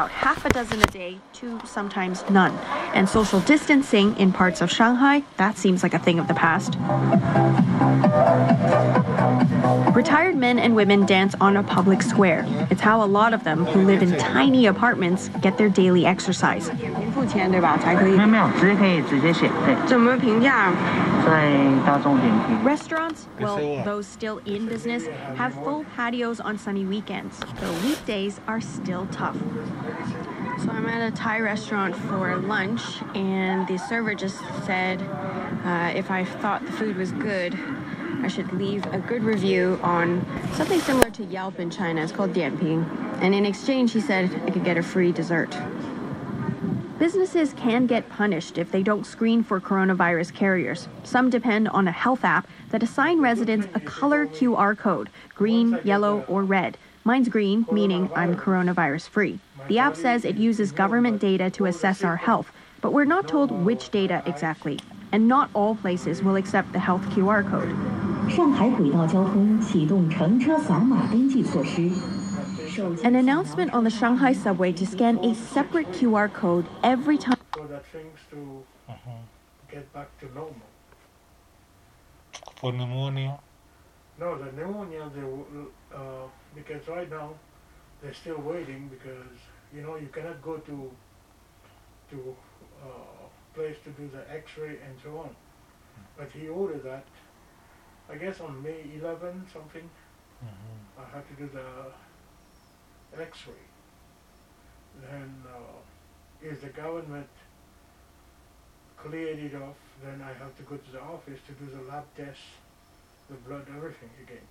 about half a dozen a day to sometimes none. And social distancing in parts of Shanghai, that seems like a thing of the past. Retired men and women dance on a public square. It's how a lot of them who live in tiny apartments get their daily exercise. 付钱对吧？才可以没。有没有，直接可以直接写，对，怎么评价？在大众点评。 Restaurants, They say well, what? those still in business, have full patios on sunny weekends, though weekdays are still tough. So I'm at a Thai restaurant for lunch, and the server just said uh, if I thought the food was good, I should leave a good review on something similar to Yelp in China. It's called Dianping. And in exchange, he said I could get a free dessert. Businesses can get punished if they don't screen for coronavirus carriers. Some depend on a health app that assign residents a color QR code green, yellow, or red. Mine's green, meaning I'm coronavirus free. The app says it uses government data to assess our health, but we're not told which data exactly. And not all places will accept the health QR code. 上海轨道交通启动乘车扫码登记措施。首先 An announcement on the Shanghai subway to scan a separate QR code every time. for that things to get back to normal. For pneumonia? No, the pneumonia, they, will, uh, because right now they're still waiting because you know you cannot go to to uh, place to do the X-ray and so on. But he ordered that. I guess on May 11 something. I had to do the X-ray. Then uh, if the government cleared it off, then I have to go to the office to do the lab test, the blood, everything again.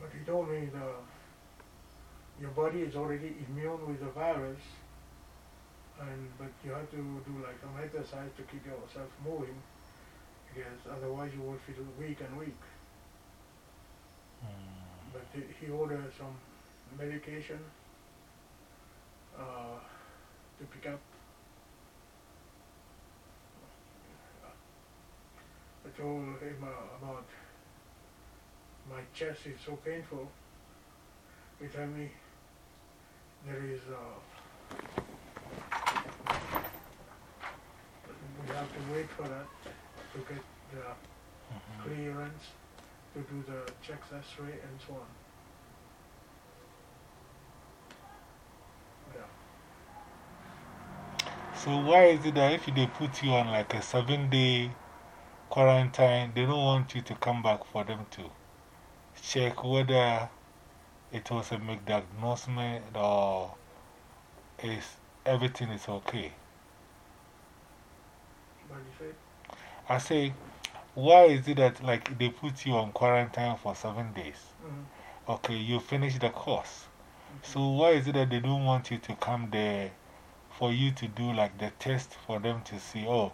But he told me the your body is already immune with the virus, and but you have to do like some exercise to keep yourself moving, because otherwise you will feel weak and weak. But he, he ordered some medication uh, to pick up. I told him uh, about my chest is so painful. He told me there is uh, we have to wait for that to get the clearance to do the chest x-ray and so on. Yeah. So why is it that if they put you on like a seven day quarantine, they don't want you to come back for them to check whether it was a misdiagnosement or is everything is okay? What do you say? I say, why is it that like they put you on quarantine for seven days? Mhm. Okay, you finish the course. So why is it that they don't want you to come there for you to do like the test for them to see, oh,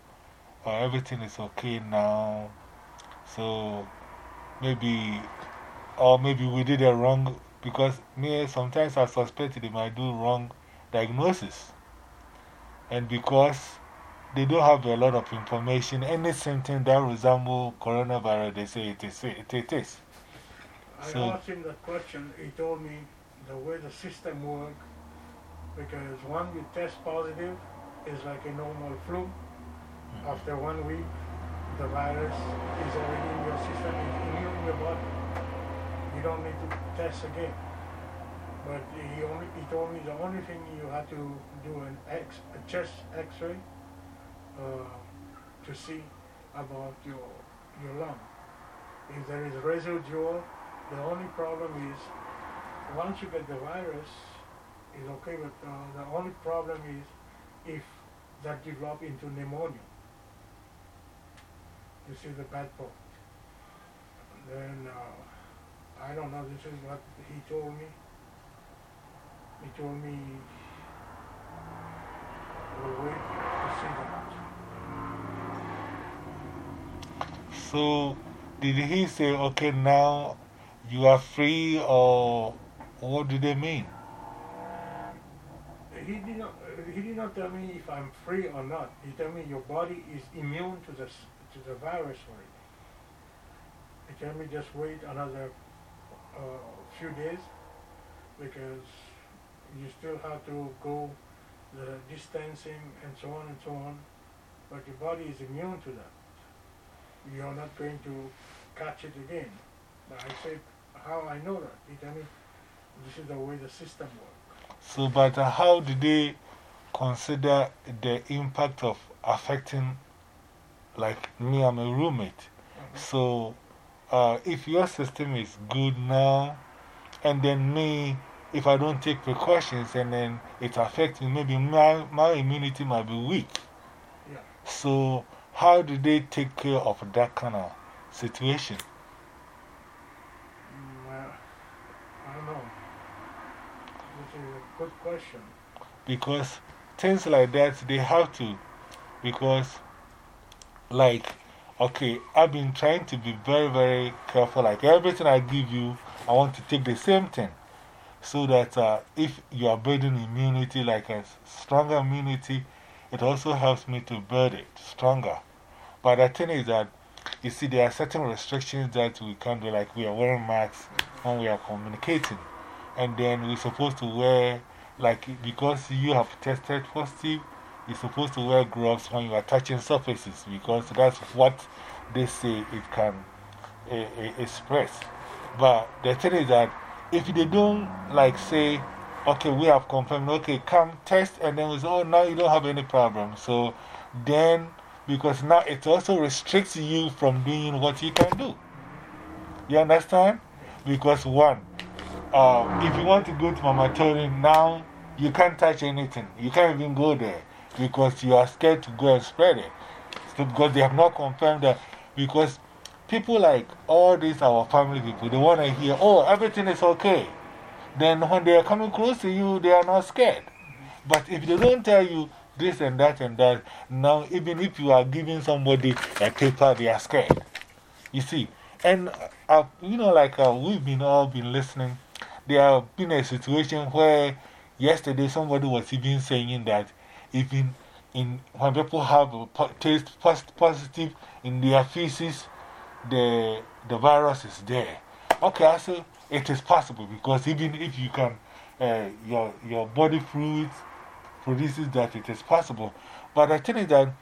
uh, everything is okay now. So maybe, or maybe we did a wrong, because me, sometimes I suspect they might do wrong diagnosis. And because they don't have a lot of information, any symptom that resemble coronavirus, they say it is. It, it is. I So- asked him that question. He told me the way the system works, because when you test positive, it's like a normal flu. Mm-hmm. After one week, the virus is already in your system, it's in your body. You don't need to test again. But he only he told me the only thing you have to do an X a chest X-ray uh, to see about your your lung. If there is residual, the only problem is once you get the virus, it's okay, but uh, the only problem is if that develop into pneumonia. This is the bad part. Then uh, I don't know. This is what he told me. He told me we'll wait to see. So, did he say, okay, now you are free, or what did they mean? He did not. uh, He did not tell me if I'm free or not. He told me your body is immune to the to the virus already. He told me just wait another uh, few days because you still have to go the distancing and so on and so on, but your body is immune to that. You're not going to catch it again. But I said, how I know that? He told me, this is the way the system works. So, but uh, how do they consider the impact of affecting, like me, I'm a roommate. Uh-huh. So, uh, if your system is good now, and then me, if I don't take precautions and then it affects me, maybe my, my immunity might be weak. Yeah. So, how do they take care of that kind of situation? Mm, Well, I don't know. This is a good question. Because things like that, they have to. Because, like, okay, I've been trying to be very, very careful. Like, everything I give you, I want to take the same thing. So that uh, if you are building immunity, like a stronger immunity, it also helps me to build it stronger. But the thing is that, you see, there are certain restrictions that we can't do, like we are wearing masks when we are communicating. And then we're supposed to wear, like, because you have tested positive, you're supposed to wear gloves when you are touching surfaces because that's what they say it can uh, uh, express. But the thing is that if they don't, like, say, okay, we have confirmed, okay, come test, and then say, oh, now you don't have any problem. So then, because now it also restricts you from doing what you can do. You understand? Because, one, uh, if you want to go to Mama Tori now, you can't touch anything. You can't even go there because you are scared to go and spread it. So because they have not confirmed that. Because people like all these, our family people, they want to hear, oh, everything is okay. Then when they are coming close to you, they are not scared. But if they don't tell you this and that and that, now even if you are giving somebody a paper, they are scared. You see, and uh, you know, like uh, we've been all been listening, there have been a situation where yesterday somebody was even saying that even in, when people have a po taste positive in their feces, the, the virus is there. Okay, I say it is possible because even if you can, uh, your, your body fluids produces that it is possible. But thing is that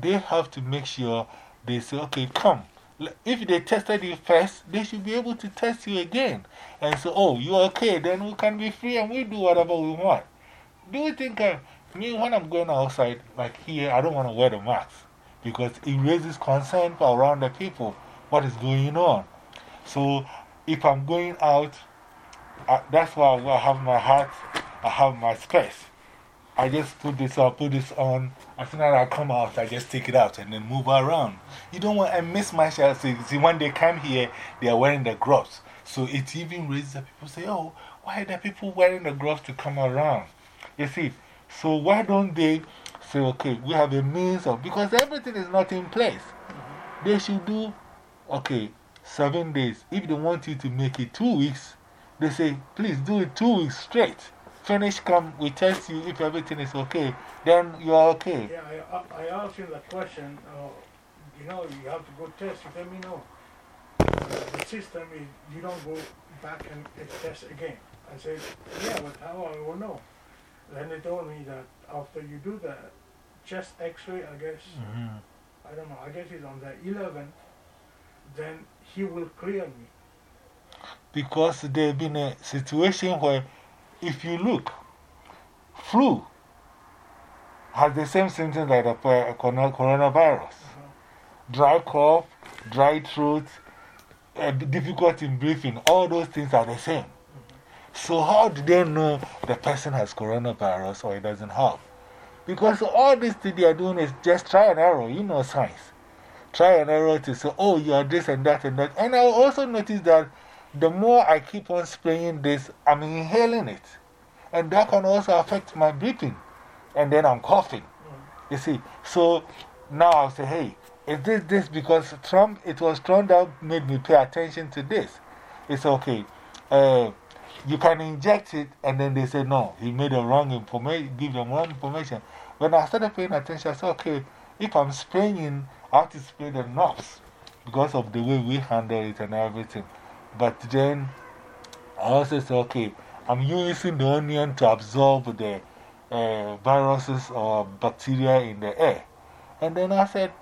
they have to make sure they say, okay, come. If they tested you first, they should be able to test you again. And say, oh, you're okay, then we can be free and we do whatever we want. Do you think uh, me, when I'm going outside, like here, I don't want to wear the mask because it raises concern around the people what is going on. So if I'm going out, uh, that's why I have my hat, I have my space. I just put this on, put this on. As soon as I come out, I just take it out and then move around. You don't want to miss my shot. See, see, when they come here, they are wearing the gloves. So it even raises the people say, oh, why are the people wearing the gloves to come around? You see, so why don't they say, okay, we have a means of, because everything is not in place. They should do, okay, seven days. If they want you to make it two weeks, they say, please do it two weeks straight. Finish, come, we test you. If everything is okay, then you're okay. Yeah, I, I asked him that question. Uh, you know, you have to go test. He told me no. Uh, the system is you don't go back and and test again. I said, yeah, but how I will know? Then they told me that after you do the chest x-ray, I guess, -hmm. I don't know, I guess it's on the 11th, then he will clear me. Because there have been a situation where, if you look, flu has the same symptoms like the corona- coronavirus dry cough, dry throat, uh, difficulty in breathing, all those things are the same. So, how do they know the person has coronavirus or it doesn't have? Because all this thing they are doing is just try and error, you know, science. Try and error to say, oh, you are this and that and that. And I also notice that the more I keep on spraying this, I'm inhaling it. And that can also affect my breathing. And then I'm coughing. You see, so now I'll say, hey, is this this? Because Trump, it was Trump that made me pay attention to this. It's okay. Uh, you can inject it, and then they say, no, he made a wrong information, give them wrong information. When I started paying attention, I said, okay, if I'm spraying, I have to spray the knobs because of the way we handle it and everything. But then I also said, okay, I'm using the onion to absorb the uh, viruses or bacteria in the air. And then I said,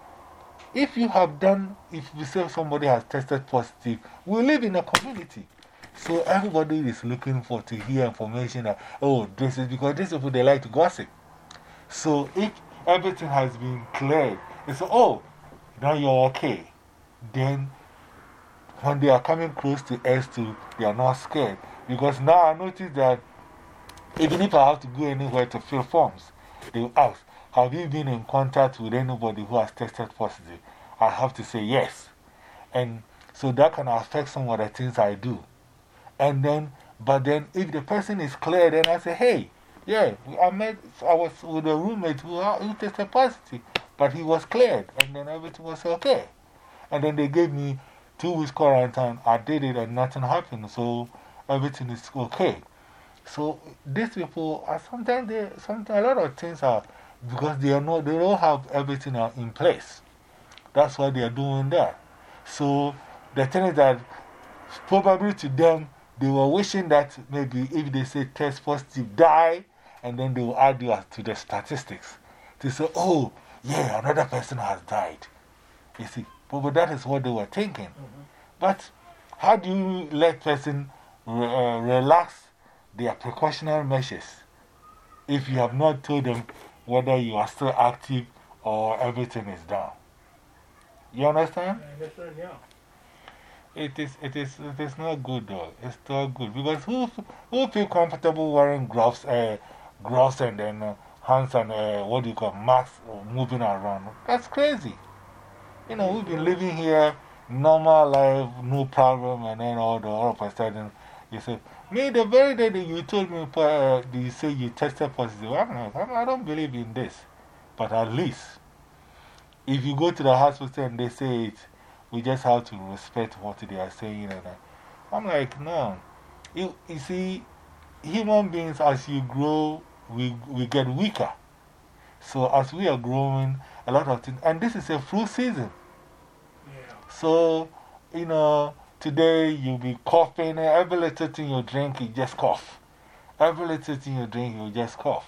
if you have done, if you say somebody has tested positive, we live in a community. So everybody is looking for to hear information that, oh, this is because these people they like to gossip. So if everything has been cleared, it's oh, now you're okay. Then when they are coming close to S2, they are not scared. Because now I notice that even if I have to go anywhere to fill forms, they will ask, Have you been in contact with anybody who has tested positive? I have to say yes. And so that can affect some of the things I do. And then, but then if the person is clear, then I say, Hey, yeah, I met, I was with a roommate who, who tested positive, but he was cleared, and then everything was okay. And then they gave me two weeks quarantine. I did it, and nothing happened, so everything is okay. So these people are sometimes they, sometimes a lot of things are because they, are not, they don't have everything in place. That's why they are doing that. So the thing is that probably to them, they were wishing that maybe if they say test positive, die, and then they will add you to the statistics. They say, oh, yeah, another person has died. You see, but that is what they were thinking. -hmm. But how do you let person uh, relax their precautionary measures if you have not told them whether you are still active or everything is down? You understand? I understand, yeah. It is, it, is, it is not good though. It's not good because who, who feel comfortable wearing gloves, uh, gloves and then uh, hands and uh, what do you call masks moving around? That's crazy. You know, we've been living here, normal life, no problem, and then all, the, all of a sudden you say, me, the very day that you told me, uh, you say you tested positive, I'm like, I don't believe in this. But at least, if you go to the hospital and they say it, we just have to respect what they are saying. And I'm like, no. You, you see, human beings, as you grow, we, we get weaker. So as we are growing, a lot of things, and this is a flu season. So, you know, today you'll be coughing, every little thing you drink, you just cough. Every little thing you drink, you just cough.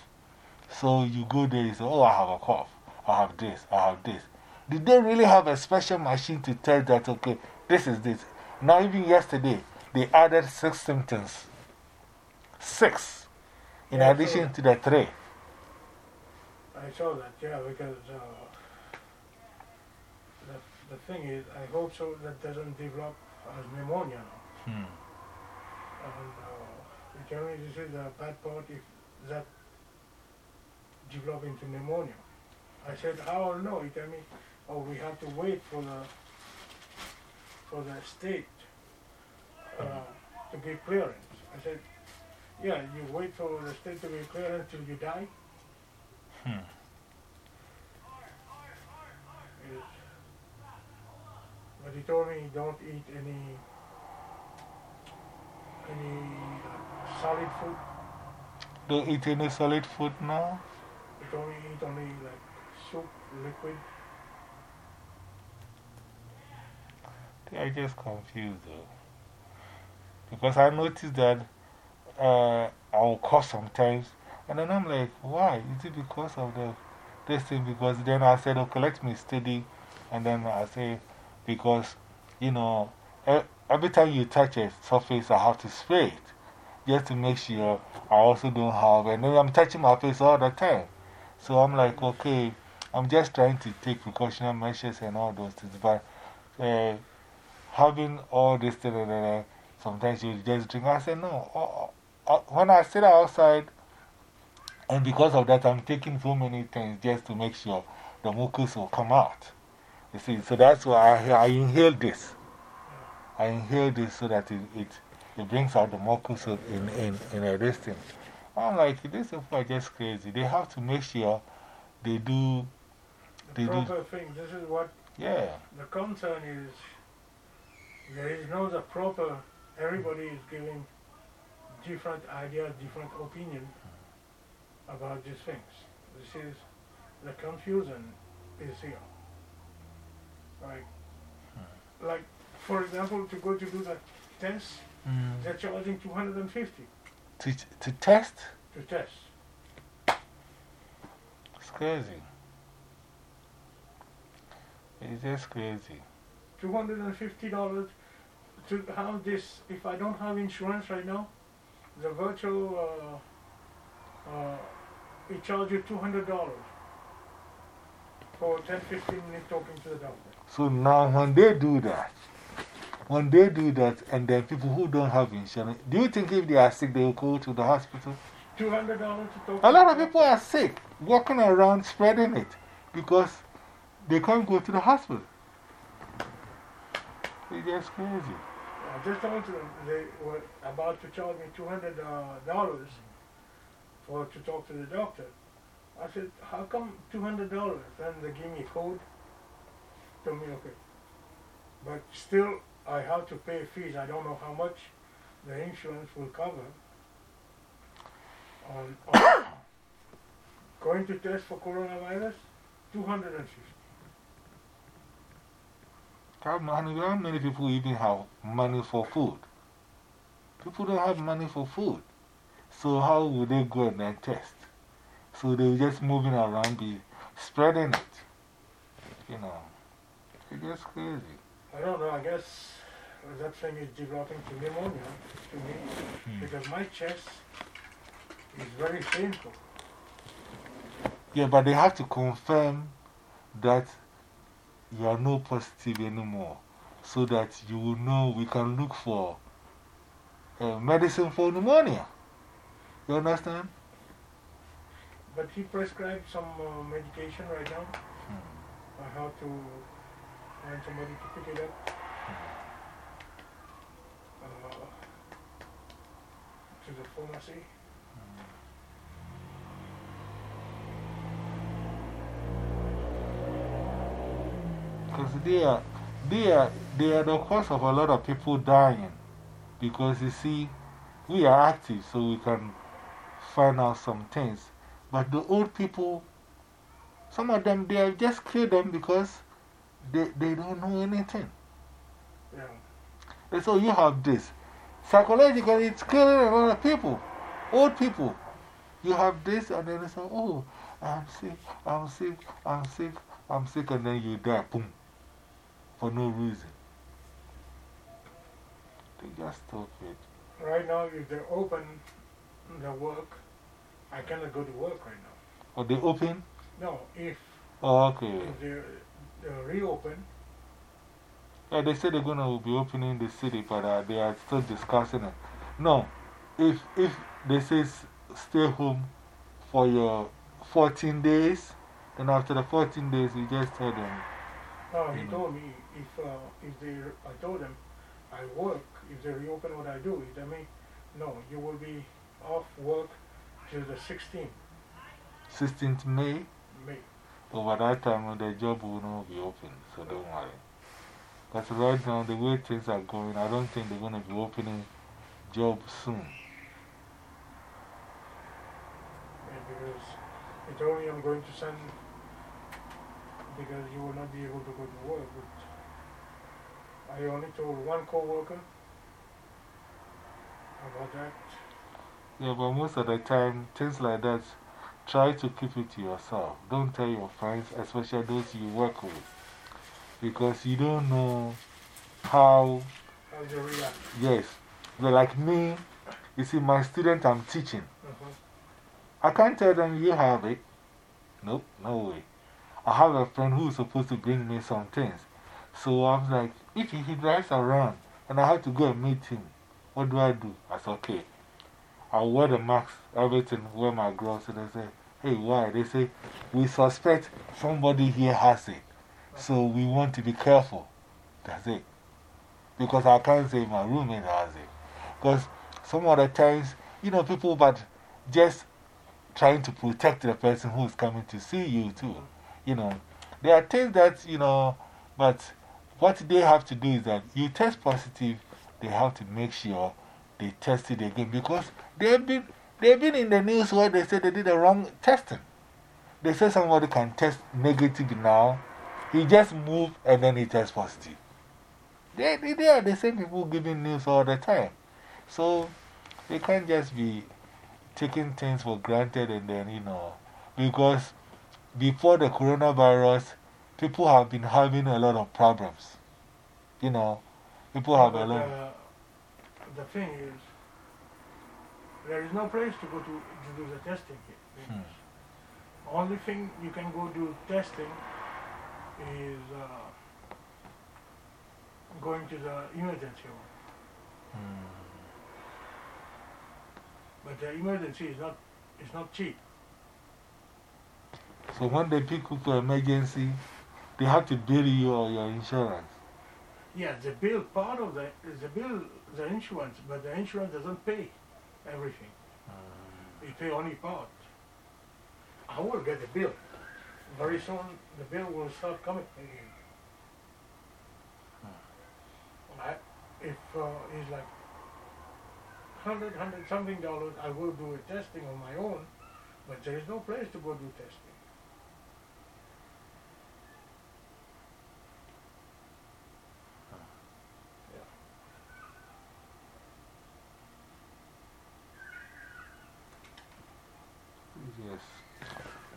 So you go there, you say, Oh, I have a cough. I have this, I have this. Did they really have a special machine to tell that, okay, this is this? Now, even yesterday, they added six symptoms. Six, in addition to the three. I saw that, yeah, because uh, the, the thing is, I hope so that doesn't develop as pneumonia. Hmm. And uh, you tell me this is the bad part if that develop into pneumonia. I said, I don't know. He tell me, oh, we have to wait for the for the state uh, to give clearance. I said, yeah, you wait for the state to give clearance until you die. Hmm. But he told me don't eat any any uh, solid food. Don't eat any solid food now? He told me eat only like soup, liquid. I just confused though. Because I noticed that uh, I'll cough sometimes. And then I'm like, why? Is it because of the, this thing? Because then I said, okay, let me study. And then I say, because, you know, every time you touch a surface, I have to spray it just to make sure I also don't have. And then I'm touching my face all the time. So I'm like, okay, I'm just trying to take precautionary measures and all those things. But uh, having all this, thing, sometimes you just drink. I said, no. Uh, uh, when I sit outside, and because of that, I'm taking so many things just to make sure the mucus will come out. You see, so that's why I, I inhale this. I inhale this so that it, it, it brings out the mucus in, in, in a distance. I'm like, these people are just crazy. They have to make sure they do. The they proper do, thing. This is what yeah. the concern is. There is no the proper, everybody is giving different ideas, different opinion about these things. This is the confusion is here. Like, hmm. like for example, to go to do the test, mm. they're charging 250. To, to test? To test. It's crazy. It's just crazy. $250 to have this, if I don't have insurance right now, the virtual, uh, uh, it charges you $200 for 10 15 minutes talking to the doctor. So now, when they do that, when they do that, and then people who don't have insurance, do you think if they are sick, they will go to the hospital? $200 to talk A lot of people are sick, walking around spreading it because they can't go to the hospital. It's uh, just crazy. I just told them they were about to charge me $200 uh, dollars for to talk to the doctor. I said, how come $200? Then they give me a code. Told me, okay. But still, I have to pay fees. I don't know how much the insurance will cover. Um, on, on going to test for coronavirus, 250 How many, how many people even have money for food? People don't have money for food. So, how will they go and then test? So, they're just moving around, be spreading it. You know, it's just crazy. I don't know, I guess that thing is developing to pneumonia to me Hmm. because my chest is very painful. Yeah, but they have to confirm that you are no positive anymore so that you will know we can look for uh, medicine for pneumonia. You understand? But he prescribed some uh, medication right now. I have to find somebody to pick it up. Uh, to the pharmacy. They are, they, are, they are the cause of a lot of people dying. Because you see, we are active so we can find out some things. But the old people, some of them, they have just killed them because they, they don't know anything. Yeah. And so you have this. Psychologically, it's killing a lot of people, old people. You have this, and then they say, Oh, I'm sick, I'm sick, I'm sick, I'm sick, and then you die, boom, for no reason. They just stop it. Right now, if they open the work, I cannot go to work right now. Or they open? No, if, Oh, okay. if they, they reopen, Yeah, they say they're going to be opening the city, but uh, they are still discussing it. No, if, if they say stay home for your 14 days, then after the 14 days, you just tell them, No, he told me if, uh, if they, I told them I work, if they reopen what I do, he told me, no, you will be off work till the 16th 16th May, May. over that time, the job will not be open, so don't worry. Because right now, the way things are going, I don't think they're going to be opening job soon. Because he told me I'm going to send, because you will not be able to go to work. I only told one co-worker about that. Yeah, but most of the time, things like that, try to keep it to yourself. Don't tell your friends, especially those you work with. Because you don't know how, How they react. yes. But like me, you see, my student I'm teaching, Uh-huh. I can't tell them you have it. Nope, no way. I have a friend who's supposed to bring me some things. So I'm like, if he, drives around and I have to go and meet him, what do I do? I said, okay. I'll wear the mask, everything, wear my gloves. And they say, hey, why? They say, we suspect somebody here has it. So we want to be careful. That's it. Because I can't say my roommate has it. Because some other times, you know, people, but just trying to protect the person who is coming to see you, too. You know, there are things that, you know, but what they have to do is that you test positive, they have to make sure they test it again because they've been, they've been in the news where they said they did the wrong testing. They say somebody can test negative now, he just moved and then he tests positive. They, they, they are the same people giving news all the time. So they can't just be taking things for granted and then, you know, because before the coronavirus, people have been having a lot of problems. You know, people have a lot. uh, the thing is, there is no place to go to, to do the testing here. Hmm. Only thing you can go do testing is uh, going to the emergency room. Hmm. But the emergency is not, is not cheap. So when they pick up for emergency, they have to bill you or your insurance. Yeah, the bill, part of the, is the bill, the insurance, but the insurance doesn't pay everything. It pay only part. I will get the bill. Very soon, the bill will start coming again. I, if uh, it's like hundred, hundred something dollars, I will do a testing on my own, but there is no place to go do testing. Yes.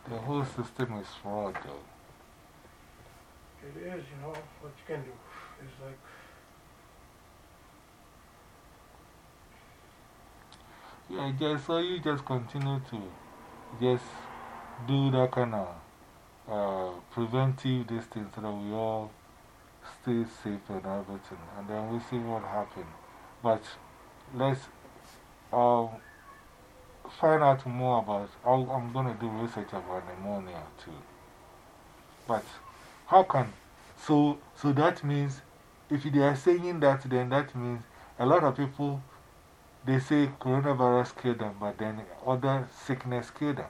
The whole system is fraud, though. It is, you know, what you can do. It's like, Yeah, just so you just continue to just do that kind of uh, preventive this thing so that we all stay safe and everything. And then we see what happens. But let's um, find out more about. I'll, I'm going to do research about pneumonia too. But how can. So, so that means if they are saying that, then that means a lot of people they say coronavirus killed them, but then other sickness killed them.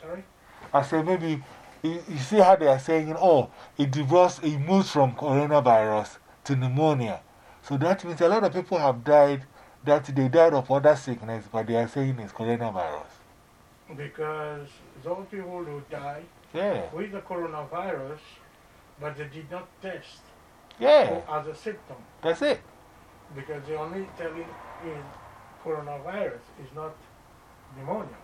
sorry? I said, maybe you, you see how they are saying, oh, it divorced, it moves from coronavirus to pneumonia. So that means a lot of people have died, that they died of other sickness, but they are saying it's coronavirus. Because those people who die Yeah, with the coronavirus, but they did not test yeah, as a symptom. that's it. Because they only telling is coronavirus, is not pneumonia.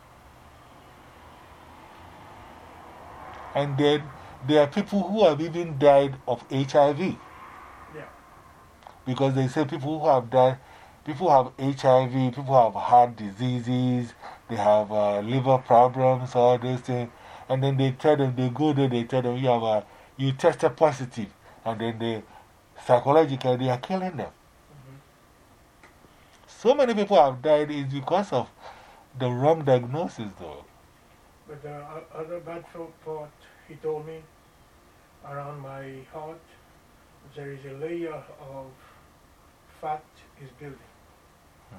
And then there are people who have even died of HIV. Yeah. Because they say people who have died, people have HIV, people have heart diseases, they have uh, liver problems, all those things. And then they tell them, they go there, they tell them, you, have a, you tested positive. And then they, psychologically, they are killing them. So many people have died is because of the wrong diagnosis, though. But the o- other bad part, he told me, around my heart, there is a layer of fat is building. Uh,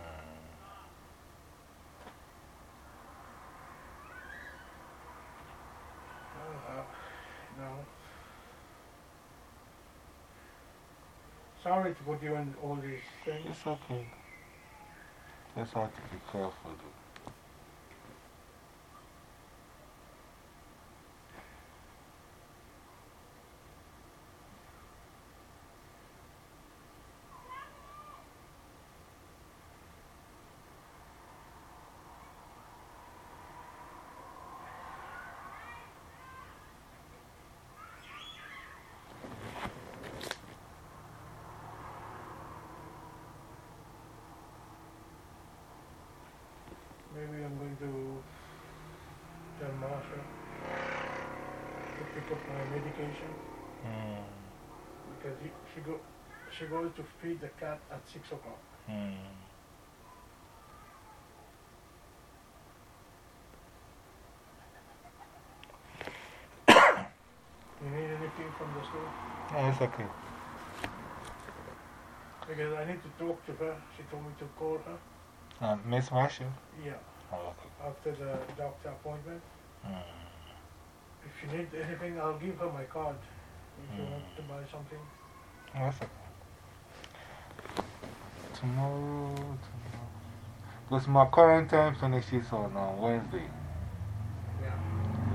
no. Sorry to put you in all these things. It's okay. Just have to be careful, though. Maybe I'm going to tell Marsha to pick up my medication Mm, because he, she go she goes to feed the cat at six o'clock. mm. You need anything from the store? No, it's okay. Because I need to talk to her. She told me to call her. Uh, Miss Marshall? Yeah, Oh, okay. after the doctor appointment. Mm. If she needs anything, I'll give her my card. If you want to buy something. That's okay. Tomorrow, tomorrow. Because my current time finishes on uh, Wednesday. Yeah.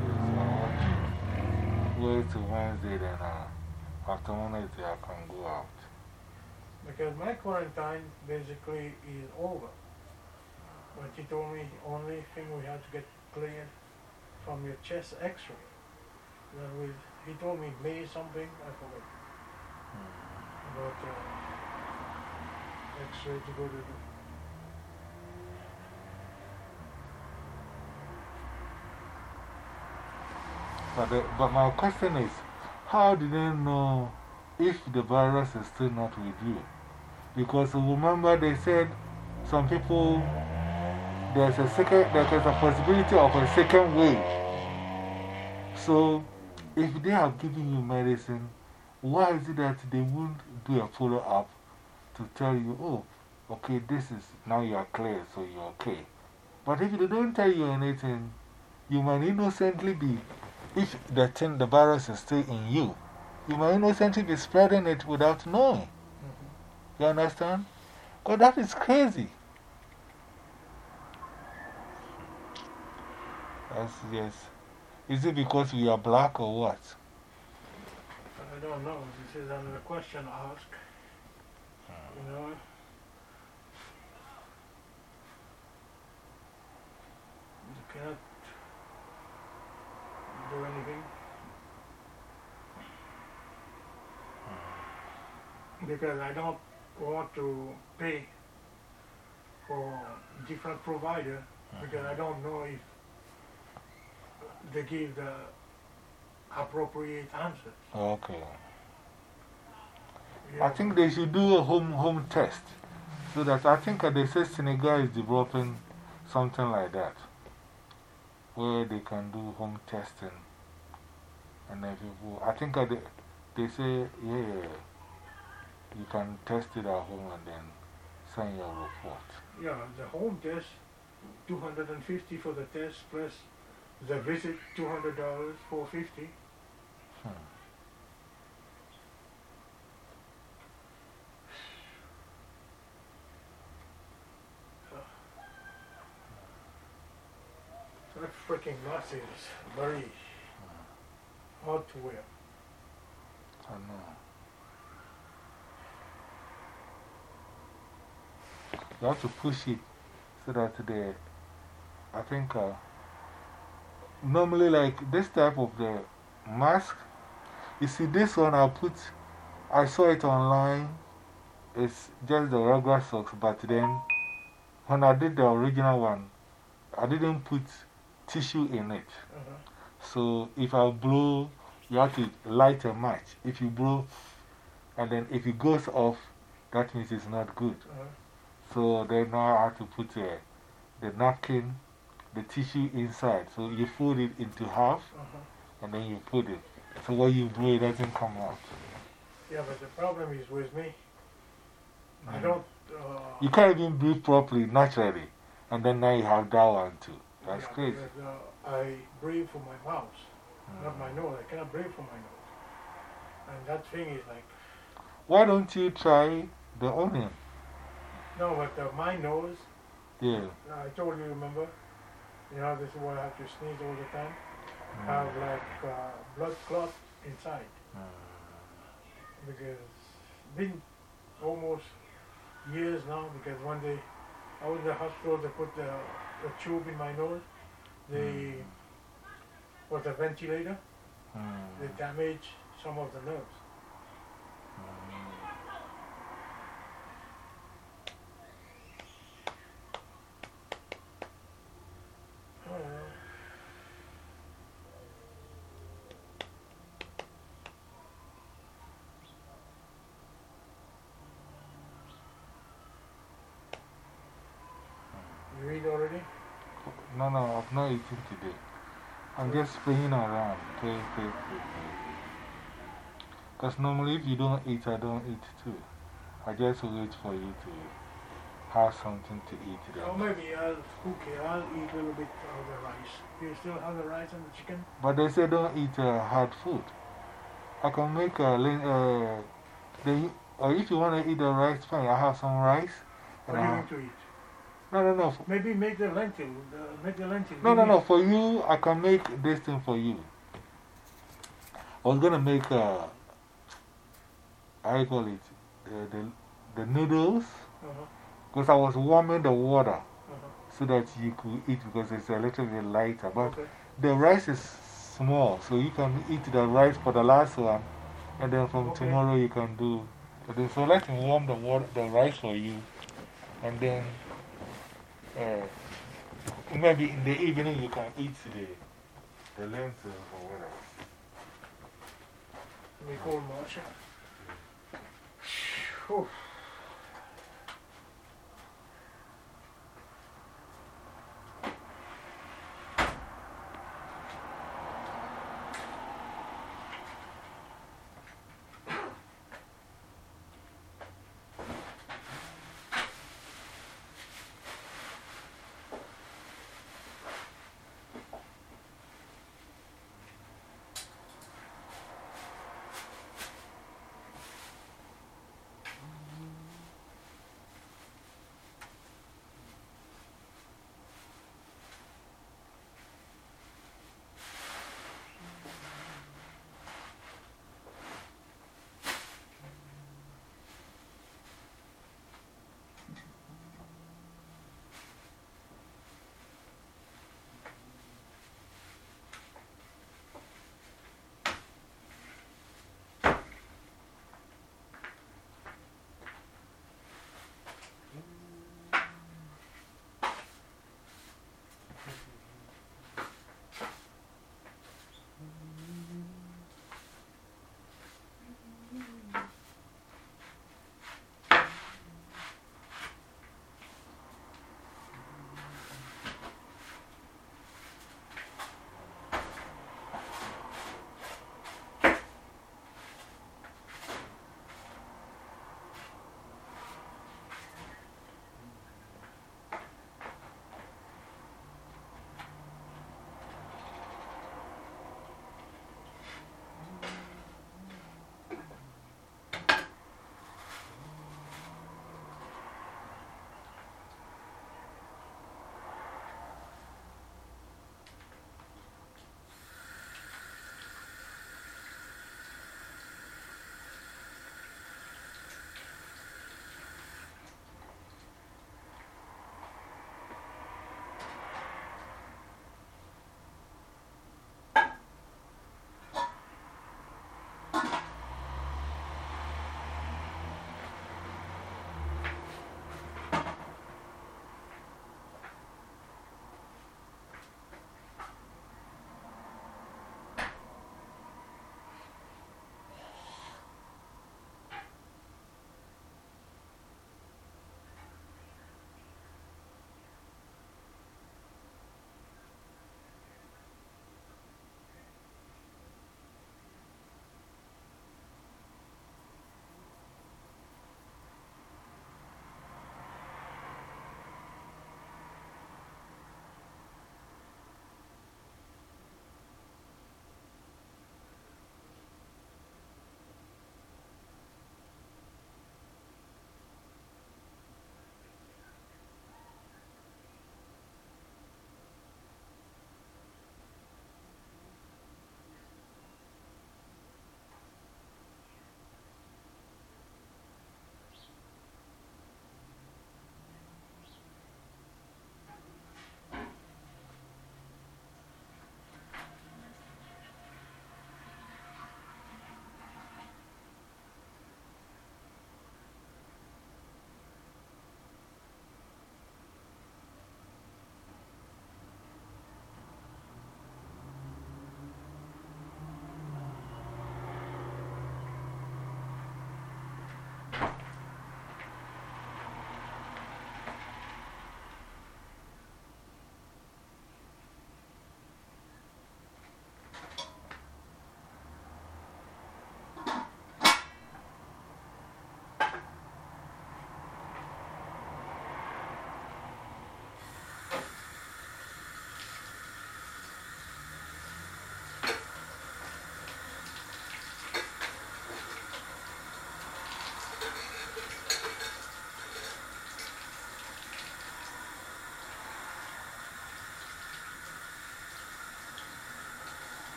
So I want wait till Wednesday, then uh, after Wednesday I can go out. Because my quarantine basically is over. But he told me only thing we have to get cleared from your chest x-ray. Then we, he told me May something, I forgot. About uh, x-ray to go to the But, the, but my question is, how do they know if the virus is still not with you? Because remember, they said some people, there's a, second, there's a possibility of a second wave. So, if they have given you medicine, why is it that they won't do a follow up to tell you, oh, okay, this is now you are clear, so you're okay? But if they don't tell you anything, you might innocently be if the thing, the virus is still in you, you might innocently be spreading it without knowing. You understand? Because that is crazy. That's, yes. Is it because we are black or what? I don't know. This is another question asked. You know? You cannot do anything. Because I don't want to pay for different provider because I don't know if they give the appropriate answers. Okay. Yeah. I think they should do a home, home test. So that I think uh, they say Senegal is developing something like that. Where they can do home testing. And then people, I think they, they say, yeah, you can test it at home and then send your report. Yeah, the home test, 250 for the test plus the visit, $200, 450 Hmm. That freaking mask is very hard to wear. I know. You have to push it so that the, I think, uh, normally like this type of the mask, you see this one I put, I saw it online, it's just the regular socks, but then when I did the original one, I didn't put tissue in it. Uh-huh. So if I blow, you have to light a match. If you blow, and then if it goes off, that means it's not good. Uh-huh. So then now I have to put uh, the napkin, the tissue inside. So you fold it into half, Uh-huh. and then you put it. So when you blow, it doesn't come out. Yeah, but the problem is with me, I Mhm. don't. Uh, You can't even breathe properly, naturally. And then now you have that one too. That's yeah, crazy. uh, I breathe from my mouth, not my nose. I cannot breathe from my nose. And that thing is like, Why don't you try the onion? no, but uh, my nose, Yeah. I told you, remember? You know, this is why I have to sneeze all the time. I have mm. like uh, blood clot inside. Mm. Because it's been almost years now because one day I was in the hospital, they put the, the tube in my nose. They, mm. was a ventilator, they damaged some of the nerves. Oh, well. You eat already? No, no, I've not eaten today. I'm just playing around. Play, play, play. Because normally, if you don't eat, I don't eat too. I just wait for you to have something to eat. Or Then. maybe I'll cook it. I'll eat a little bit of the rice. You still have the rice and the chicken? But they say don't eat uh, hard food. I can make a. Uh, they, or if you want to eat the rice, fine. I have some rice. What are you going to eat? No, no, no. Maybe make the lentil. The, make the lentil. No, no, no. For you, I can make this thing for you. I was going to make, uh, you call it, the, the, the noodles. Uh-huh. Because -huh. I was warming the water -huh. so that you could eat because it's a little bit lighter. But the rice is small, so you can eat the rice for the last one. And then from tomorrow, you can do. So let me warm the, water, the rice for you. And then uh, maybe in the evening you can eat the, the lentil or whatever. We call Marsha.